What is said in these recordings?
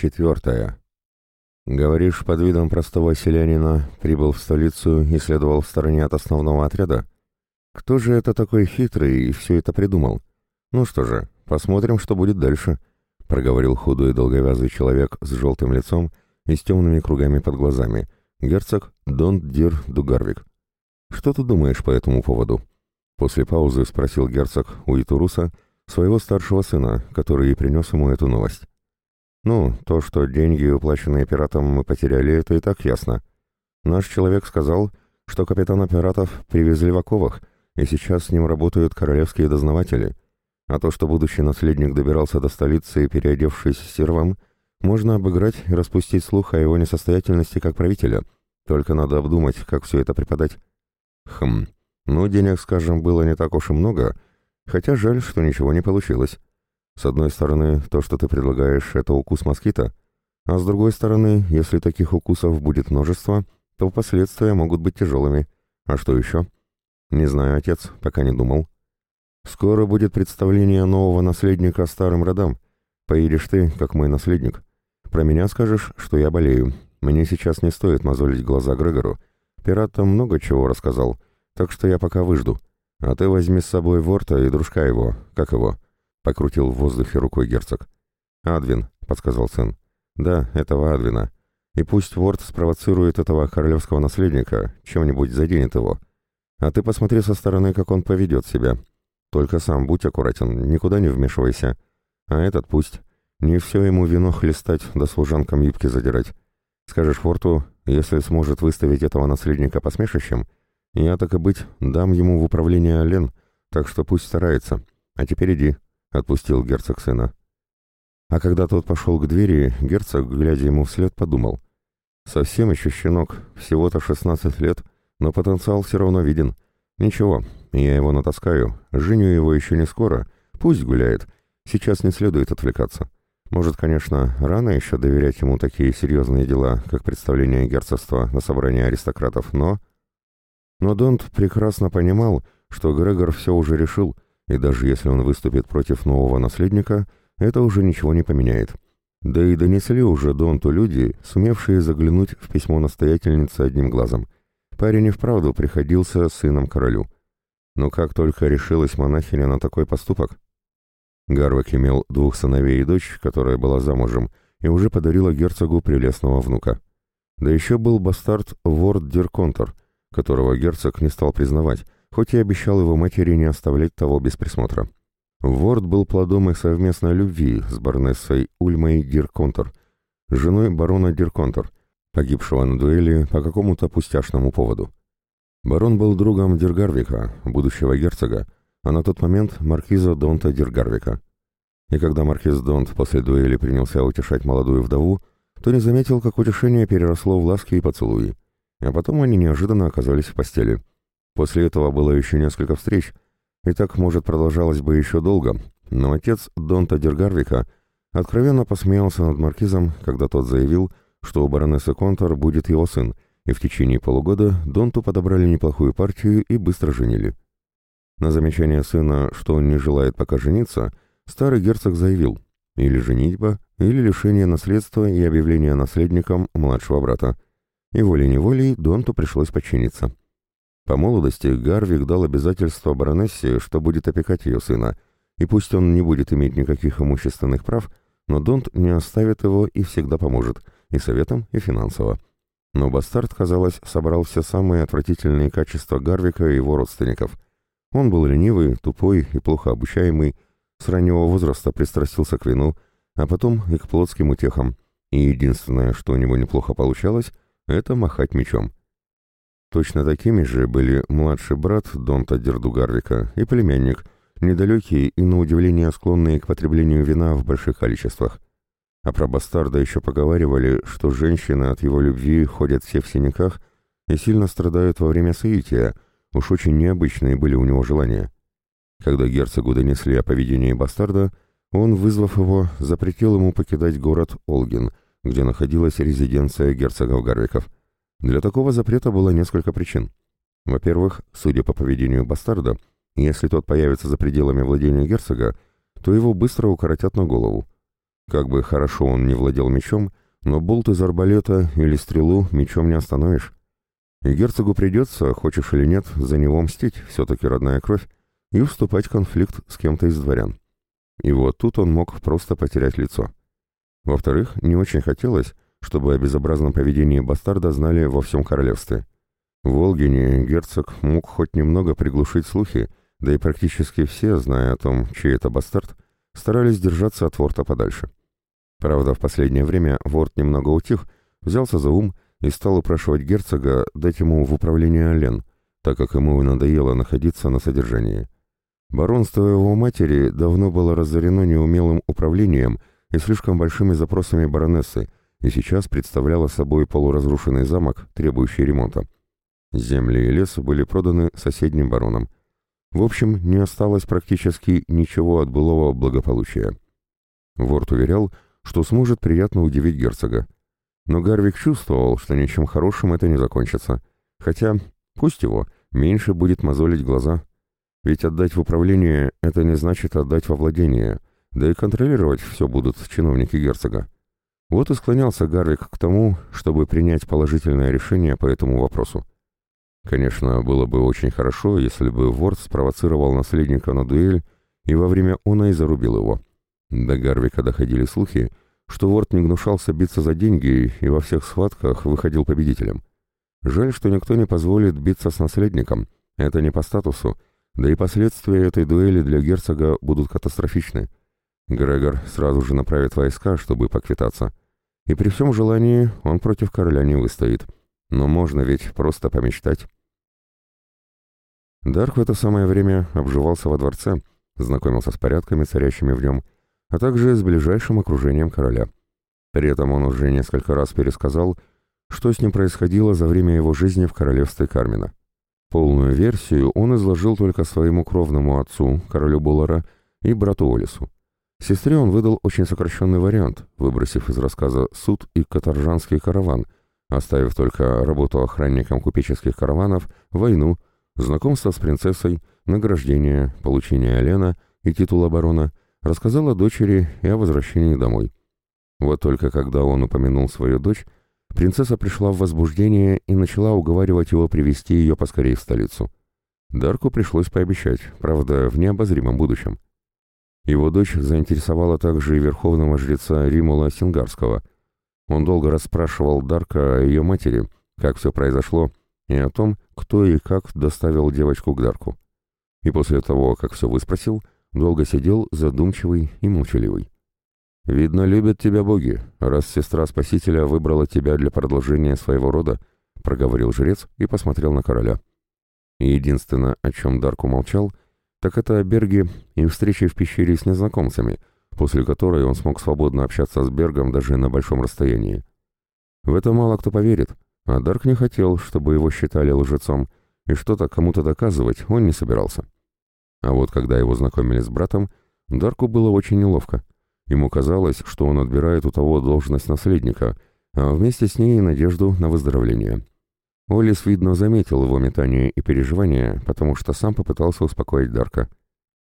Четвертое. Говоришь, под видом простого селянина прибыл в столицу и следовал в стороне от основного отряда? Кто же это такой хитрый и все это придумал? Ну что же, посмотрим, что будет дальше, проговорил худой долговязый человек с желтым лицом и с темными кругами под глазами, герцог Дон Дир Дугарвик. Что ты думаешь по этому поводу? После паузы спросил герцог у Итуруса своего старшего сына, который и принес ему эту новость. «Ну, то, что деньги, уплаченные пиратам, мы потеряли, это и так ясно. Наш человек сказал, что капитана пиратов привезли в оковах, и сейчас с ним работают королевские дознаватели. А то, что будущий наследник добирался до столицы, переодевшись сервом, можно обыграть и распустить слух о его несостоятельности как правителя. Только надо обдумать, как все это преподать. Хм, ну, денег, скажем, было не так уж и много, хотя жаль, что ничего не получилось. С одной стороны, то, что ты предлагаешь, это укус москита, а с другой стороны, если таких укусов будет множество, то последствия могут быть тяжелыми. А что еще? Не знаю, отец, пока не думал. Скоро будет представление нового наследника старым родам. Поедешь ты, как мой наследник. Про меня скажешь, что я болею. Мне сейчас не стоит мозолить глаза Грегору. Пират там много чего рассказал, так что я пока выжду. А ты возьми с собой Ворта и дружка его, как его, — покрутил в воздухе рукой герцог. «Адвин», — подсказал сын. «Да, этого Адвина. И пусть Ворд спровоцирует этого королевского наследника, чем-нибудь заденет его. А ты посмотри со стороны, как он поведет себя. Только сам будь аккуратен, никуда не вмешивайся. А этот пусть. Не все ему вино хлестать, да служанкам юбки задирать. Скажешь Форту, если сможет выставить этого наследника посмешищем, я, так и быть, дам ему в управление Лен, так что пусть старается. А теперь иди». — отпустил герцог сына. А когда тот пошел к двери, герцог, глядя ему вслед, подумал. «Совсем еще щенок, всего-то шестнадцать лет, но потенциал все равно виден. Ничего, я его натаскаю, женю его еще не скоро, пусть гуляет, сейчас не следует отвлекаться. Может, конечно, рано еще доверять ему такие серьезные дела, как представление герцогства на собрании аристократов, но...» Но Донт прекрасно понимал, что Грегор все уже решил — и даже если он выступит против нового наследника, это уже ничего не поменяет. Да и донесли уже Донту люди, сумевшие заглянуть в письмо настоятельницы одним глазом. Парень и вправду приходился сыном королю. Но как только решилась монахиня на такой поступок? Гарвак имел двух сыновей и дочь, которая была замужем, и уже подарила герцогу прелестного внука. Да еще был бастард Ворд Дирконтор, которого герцог не стал признавать, хоть и обещал его матери не оставлять того без присмотра. Ворд был плодом их совместной любви с баронессой Ульмой Дирконтер, женой барона Дирконтер, погибшего на дуэли по какому-то пустяшному поводу. Барон был другом Диргарвика, будущего герцога, а на тот момент маркиза Донта Диргарвика. И когда маркиз Донт после дуэли принялся утешать молодую вдову, то не заметил, как утешение переросло в ласки и поцелуи. А потом они неожиданно оказались в постели. После этого было еще несколько встреч, и так, может, продолжалось бы еще долго, но отец Донта Дергарвика откровенно посмеялся над маркизом, когда тот заявил, что у баронессы Контор будет его сын, и в течение полугода Донту подобрали неплохую партию и быстро женили. На замечание сына, что он не желает пока жениться, старый герцог заявил, или женитьба, или лишение наследства и объявление наследником младшего брата. И волей-неволей Донту пришлось подчиниться. По молодости Гарвик дал обязательство баронессе, что будет опекать ее сына, и пусть он не будет иметь никаких имущественных прав, но Донт не оставит его и всегда поможет, и советом, и финансово. Но бастард, казалось, собрал все самые отвратительные качества Гарвика и его родственников. Он был ленивый, тупой и плохо обучаемый, с раннего возраста пристрастился к вину, а потом и к плотским утехам, и единственное, что у него неплохо получалось, это махать мечом. Точно такими же были младший брат Донта Дердугарвика и племянник, недалекие и, на удивление, склонные к потреблению вина в больших количествах. А про бастарда еще поговаривали, что женщины от его любви ходят все в синяках и сильно страдают во время соития, уж очень необычные были у него желания. Когда герцогу донесли о поведении бастарда, он, вызвав его, запретил ему покидать город Олгин, где находилась резиденция герцогов Гарвиков. Для такого запрета было несколько причин. Во-первых, судя по поведению бастарда, если тот появится за пределами владения герцога, то его быстро укоротят на голову. Как бы хорошо он не владел мечом, но болт из арбалета или стрелу мечом не остановишь. И герцогу придется, хочешь или нет, за него мстить, все-таки родная кровь, и вступать в конфликт с кем-то из дворян. И вот тут он мог просто потерять лицо. Во-вторых, не очень хотелось, чтобы о безобразном поведении бастарда знали во всем королевстве. В Волгине герцог мог хоть немного приглушить слухи, да и практически все, зная о том, чей это бастард, старались держаться от Ворта подальше. Правда, в последнее время Ворт немного утих, взялся за ум и стал упрашивать герцога дать ему в управление Олен, так как ему надоело находиться на содержании. Баронство его матери давно было разорено неумелым управлением и слишком большими запросами баронессы, и сейчас представляло собой полуразрушенный замок, требующий ремонта. Земли и лес были проданы соседним баронам. В общем, не осталось практически ничего от былого благополучия. Ворд уверял, что сможет приятно удивить герцога. Но Гарвик чувствовал, что ничем хорошим это не закончится. Хотя, пусть его, меньше будет мозолить глаза. Ведь отдать в управление — это не значит отдать во владение, да и контролировать все будут чиновники герцога. Вот и склонялся Гарвик к тому, чтобы принять положительное решение по этому вопросу. Конечно, было бы очень хорошо, если бы Ворд спровоцировал наследника на дуэль и во время она и зарубил его. До Гарвика доходили слухи, что Ворд не гнушался биться за деньги и во всех схватках выходил победителем. Жаль, что никто не позволит биться с наследником, это не по статусу, да и последствия этой дуэли для герцога будут катастрофичны. Грегор сразу же направит войска, чтобы поквитаться. И при всем желании он против короля не выстоит. Но можно ведь просто помечтать. Дарк в это самое время обживался во дворце, знакомился с порядками, царящими в нем, а также с ближайшим окружением короля. При этом он уже несколько раз пересказал, что с ним происходило за время его жизни в королевстве Кармина. Полную версию он изложил только своему кровному отцу, королю Буллара, и брату Олису. Сестре он выдал очень сокращенный вариант, выбросив из рассказа суд и каторжанский караван, оставив только работу охранником купеческих караванов, войну, знакомство с принцессой, награждение, получение Алена и титул оборона, рассказал о дочери и о возвращении домой. Вот только когда он упомянул свою дочь, принцесса пришла в возбуждение и начала уговаривать его привести ее поскорее в столицу. Дарку пришлось пообещать, правда, в необозримом будущем. Его дочь заинтересовала также и верховного жреца Римула Сингарского. Он долго расспрашивал Дарка о ее матери, как все произошло, и о том, кто и как доставил девочку к Дарку. И после того, как все выспросил, долго сидел задумчивый и молчаливый. «Видно, любят тебя боги, раз сестра Спасителя выбрала тебя для продолжения своего рода», — проговорил жрец и посмотрел на короля. единственное, о чем Дарк умолчал, так это о Берге и встрече в пещере с незнакомцами, после которой он смог свободно общаться с Бергом даже на большом расстоянии. В это мало кто поверит, а Дарк не хотел, чтобы его считали лжецом, и что-то кому-то доказывать он не собирался. А вот когда его знакомили с братом, Дарку было очень неловко. Ему казалось, что он отбирает у того должность наследника, а вместе с ней и надежду на выздоровление. Олис, видно, заметил его метание и переживания, потому что сам попытался успокоить Дарка.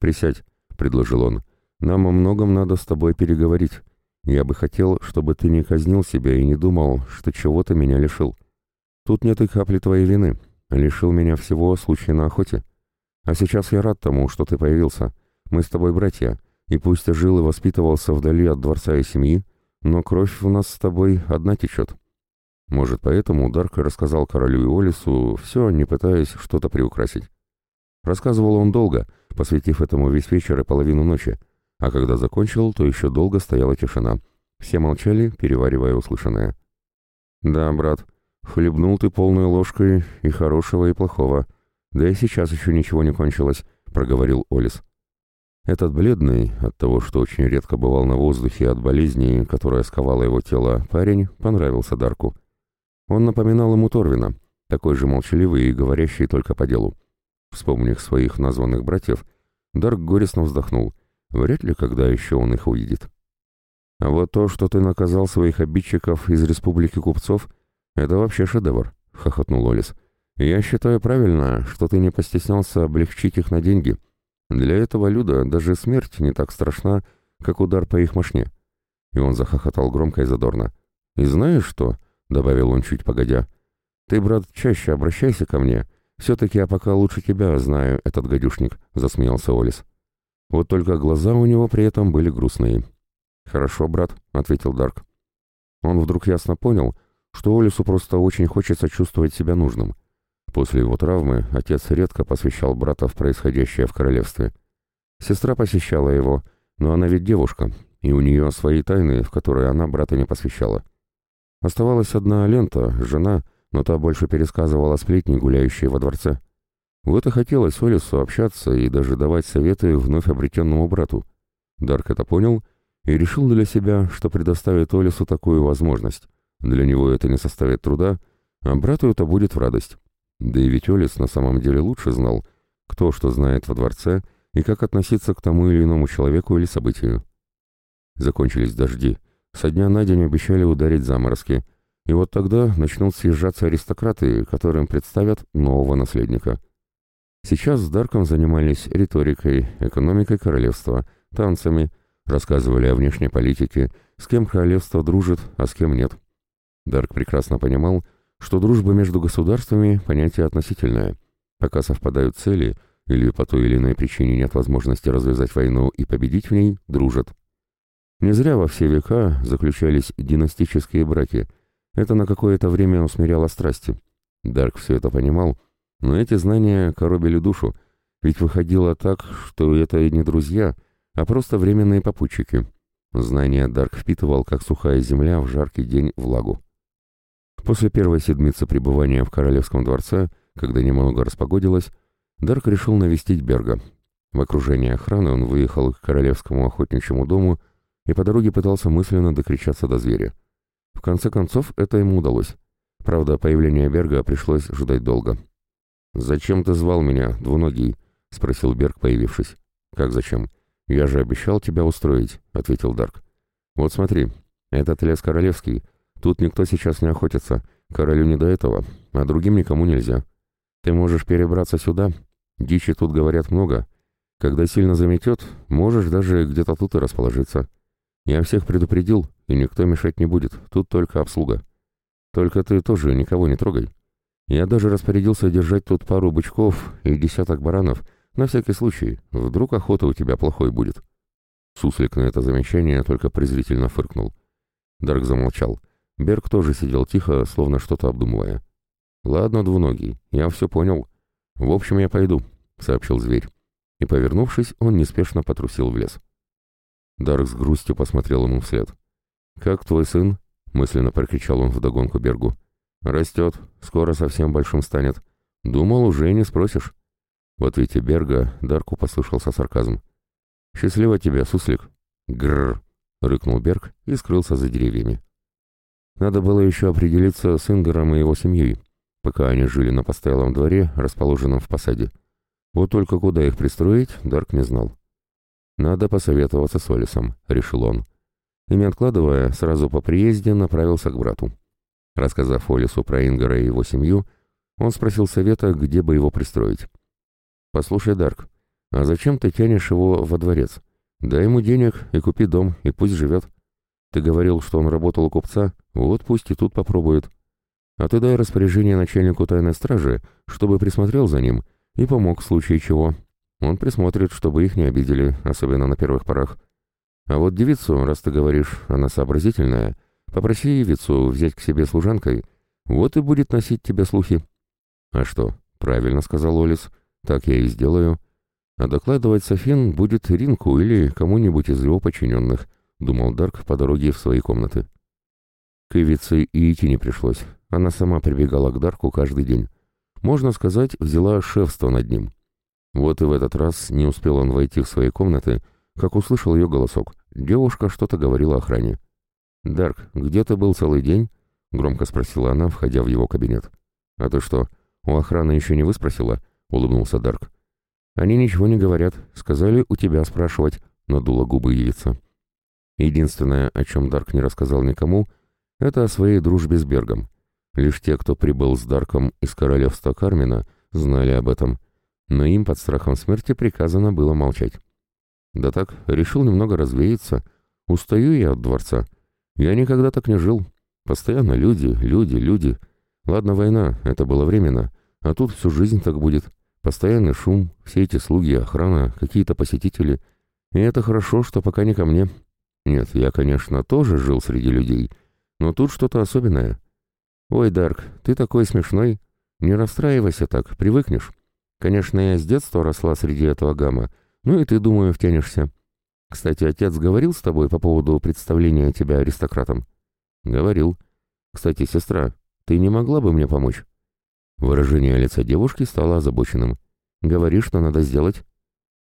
«Присядь», — предложил он, — «нам о многом надо с тобой переговорить. Я бы хотел, чтобы ты не казнил себя и не думал, что чего-то меня лишил. Тут нет и капли твоей вины. Лишил меня всего случая на охоте. А сейчас я рад тому, что ты появился. Мы с тобой братья, и пусть ты жил и воспитывался вдали от дворца и семьи, но кровь у нас с тобой одна течет». Может, поэтому Дарк рассказал королю и Олису все, не пытаясь что-то приукрасить. Рассказывал он долго, посвятив этому весь вечер и половину ночи, а когда закончил, то еще долго стояла тишина. Все молчали, переваривая услышанное. «Да, брат, хлебнул ты полной ложкой и хорошего, и плохого. Да и сейчас еще ничего не кончилось», — проговорил Олис. Этот бледный, от того, что очень редко бывал на воздухе от болезни, которая сковала его тело, парень понравился Дарку. Он напоминал ему Торвина, такой же молчаливый и говорящий только по делу. Вспомнив своих названных братьев, Дарк горестно вздохнул. Вряд ли когда еще он их увидит. А вот то, что ты наказал своих обидчиков из республики купцов, это вообще шедевр, — хохотнул Олис. Я считаю правильно, что ты не постеснялся облегчить их на деньги. Для этого люда даже смерть не так страшна, как удар по их мошне. и он захохотал громко и задорно. «И знаешь что?» — добавил он чуть погодя. «Ты, брат, чаще обращайся ко мне. Все-таки я пока лучше тебя знаю, этот гадюшник», — засмеялся Олис. Вот только глаза у него при этом были грустные. «Хорошо, брат», — ответил Дарк. Он вдруг ясно понял, что Олису просто очень хочется чувствовать себя нужным. После его травмы отец редко посвящал брата в происходящее в королевстве. Сестра посещала его, но она ведь девушка, и у нее свои тайны, в которые она брата не посвящала. Оставалась одна лента, жена, но та больше пересказывала сплетни, гуляющие во дворце. Вот и хотелось Олису общаться и даже давать советы вновь обретенному брату. Дарк это понял и решил для себя, что предоставит Олису такую возможность. Для него это не составит труда, а брату это будет в радость. Да и ведь Олис на самом деле лучше знал, кто что знает во дворце и как относиться к тому или иному человеку или событию. Закончились дожди. Со дня на день обещали ударить заморозки. И вот тогда начнут съезжаться аристократы, которым представят нового наследника. Сейчас с Дарком занимались риторикой, экономикой королевства, танцами, рассказывали о внешней политике, с кем королевство дружит, а с кем нет. Дарк прекрасно понимал, что дружба между государствами – понятие относительное. Пока совпадают цели, или по той или иной причине нет возможности развязать войну и победить в ней, дружат. Не зря во все века заключались династические браки. Это на какое-то время усмиряло страсти. Дарк все это понимал, но эти знания коробили душу, ведь выходило так, что это не друзья, а просто временные попутчики. Знания Дарк впитывал, как сухая земля в жаркий день влагу. После первой седмицы пребывания в Королевском дворце, когда немного распогодилось, Дарк решил навестить Берга. В окружении охраны он выехал к Королевскому охотничьему дому и по дороге пытался мысленно докричаться до зверя. В конце концов, это ему удалось. Правда, появление Берга пришлось ждать долго. «Зачем ты звал меня, двуногий?» — спросил Берг, появившись. «Как зачем? Я же обещал тебя устроить», — ответил Дарк. «Вот смотри, этот лес королевский. Тут никто сейчас не охотится. Королю не до этого, а другим никому нельзя. Ты можешь перебраться сюда. Дичи тут, говорят, много. Когда сильно заметет, можешь даже где-то тут и расположиться. Я всех предупредил, и никто мешать не будет, тут только обслуга. Только ты тоже никого не трогай. Я даже распорядился держать тут пару бычков и десяток баранов, на всякий случай, вдруг охота у тебя плохой будет». Суслик на это замечание только презрительно фыркнул. Дарк замолчал. Берг тоже сидел тихо, словно что-то обдумывая. «Ладно, двуногий, я все понял. В общем, я пойду», — сообщил зверь. И, повернувшись, он неспешно потрусил в лес. Дарк с грустью посмотрел ему вслед. «Как твой сын?» — мысленно прокричал он вдогонку Бергу. «Растет, скоро совсем большим станет. Думал, уже не спросишь». В ответе Берга Дарку послышался сарказм. «Счастливо тебе, суслик!» «Грррр!» — рыкнул Берг и скрылся за деревьями. Надо было еще определиться с Ингором и его семьей, пока они жили на постоялом дворе, расположенном в посаде. Вот только куда их пристроить, Дарк не знал. «Надо посоветоваться с Олисом», — решил он. И, не откладывая, сразу по приезде направился к брату. Рассказав Олису про Ингара и его семью, он спросил совета, где бы его пристроить. «Послушай, Дарк, а зачем ты тянешь его во дворец? Дай ему денег и купи дом, и пусть живет. Ты говорил, что он работал у купца, вот пусть и тут попробует. А ты дай распоряжение начальнику тайной стражи, чтобы присмотрел за ним и помог в случае чего. Он присмотрит, чтобы их не обидели, особенно на первых порах. А вот девицу, раз ты говоришь, она сообразительная, попроси девицу взять к себе служанкой, вот и будет носить тебе слухи. А что, правильно сказал Олис, так я и сделаю. А докладывать Софин будет Ринку или кому-нибудь из его подчиненных, думал Дарк по дороге в свои комнаты. К Ивице и идти не пришлось. Она сама прибегала к Дарку каждый день. Можно сказать, взяла шефство над ним. Вот и в этот раз не успел он войти в свои комнаты, как услышал ее голосок. Девушка что-то говорила охране. «Дарк, где ты был целый день?» — громко спросила она, входя в его кабинет. «А ты что, у охраны еще не выспросила?» — улыбнулся Дарк. «Они ничего не говорят. Сказали у тебя спрашивать», — надула губы яйца. Единственное, о чем Дарк не рассказал никому, это о своей дружбе с Бергом. Лишь те, кто прибыл с Дарком из королевства Кармина, знали об этом, но им под страхом смерти приказано было молчать. Да так, решил немного развеяться, Устаю я от дворца. Я никогда так не жил. Постоянно люди, люди, люди. Ладно, война, это было временно, а тут всю жизнь так будет. Постоянный шум, все эти слуги, охрана, какие-то посетители. И это хорошо, что пока не ко мне. Нет, я, конечно, тоже жил среди людей, но тут что-то особенное. Ой, Дарк, ты такой смешной. Не расстраивайся так, привыкнешь. Конечно, я с детства росла среди этого гамма, ну и ты, думаю, втянешься. Кстати, отец говорил с тобой по поводу представления тебя аристократом? Говорил. Кстати, сестра, ты не могла бы мне помочь? Выражение лица девушки стало озабоченным. Говори, что надо сделать.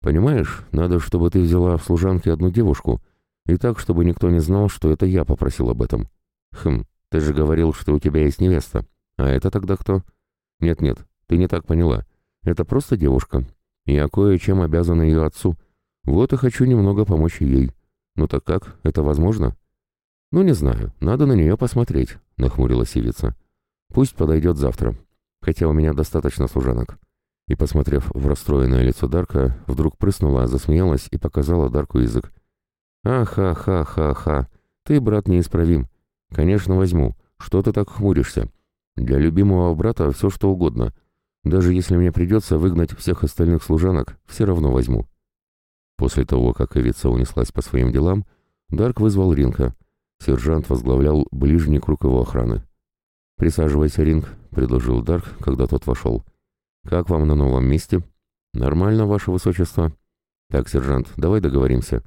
Понимаешь, надо, чтобы ты взяла в служанке одну девушку, и так, чтобы никто не знал, что это я попросил об этом. Хм, ты же говорил, что у тебя есть невеста. А это тогда кто? Нет-нет, ты не так поняла. Это просто девушка. Я кое-чем обязан ее отцу. Вот и хочу немного помочь ей. Ну так как, это возможно? Ну не знаю, надо на нее посмотреть, нахмурилась Сивица. Пусть подойдет завтра. Хотя у меня достаточно служанок. И, посмотрев в расстроенное лицо Дарка, вдруг прыснула, засмеялась и показала Дарку язык. «Ах-ха-ха-ха-ха! Ты, брат, неисправим. Конечно, возьму. Что ты так хмуришься? Для любимого брата все что угодно. Даже если мне придется выгнать всех остальных служанок, все равно возьму. После того, как Эвица унеслась по своим делам, Дарк вызвал Ринка. Сержант возглавлял ближний круг его охраны. «Присаживайся, Ринг», — предложил Дарк, когда тот вошел. «Как вам на новом месте?» «Нормально, ваше высочество». «Так, сержант, давай договоримся.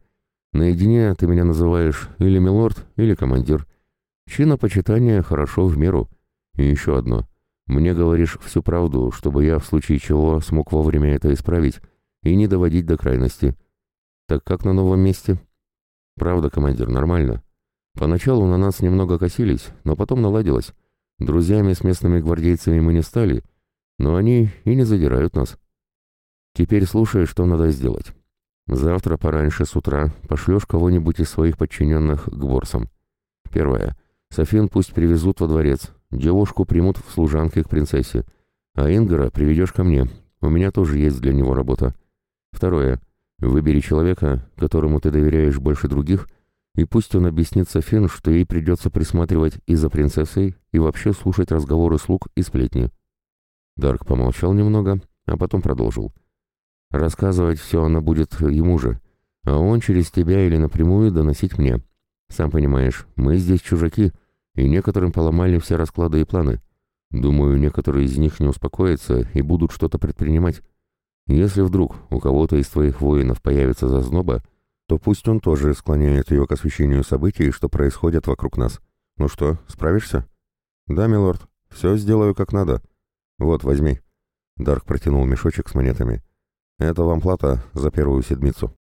Наедине ты меня называешь или милорд, или командир. Чинопочитание хорошо в меру. И еще одно. Мне говоришь всю правду, чтобы я в случае чего смог вовремя это исправить и не доводить до крайности. Так как на новом месте? Правда, командир, нормально. Поначалу на нас немного косились, но потом наладилось. Друзьями с местными гвардейцами мы не стали, но они и не задирают нас. Теперь слушай, что надо сделать. Завтра пораньше с утра пошлешь кого-нибудь из своих подчиненных к борсам. Первое. Софин пусть привезут во дворец, Девушку примут в служанке к принцессе, а Ингара приведешь ко мне. У меня тоже есть для него работа. Второе. Выбери человека, которому ты доверяешь больше других, и пусть он объяснит Софин, что ей придется присматривать и за принцессой, и вообще слушать разговоры слуг и сплетни. Дарк помолчал немного, а потом продолжил. Рассказывать все она будет ему же, а он через тебя или напрямую доносить мне. Сам понимаешь, мы здесь чужаки — и некоторым поломали все расклады и планы. Думаю, некоторые из них не успокоятся и будут что-то предпринимать. Если вдруг у кого-то из твоих воинов появится зазноба, то пусть он тоже склоняет ее к освещению событий, что происходят вокруг нас. Ну что, справишься? Да, милорд, все сделаю как надо. Вот, возьми. Дарк протянул мешочек с монетами. Это вам плата за первую седмицу.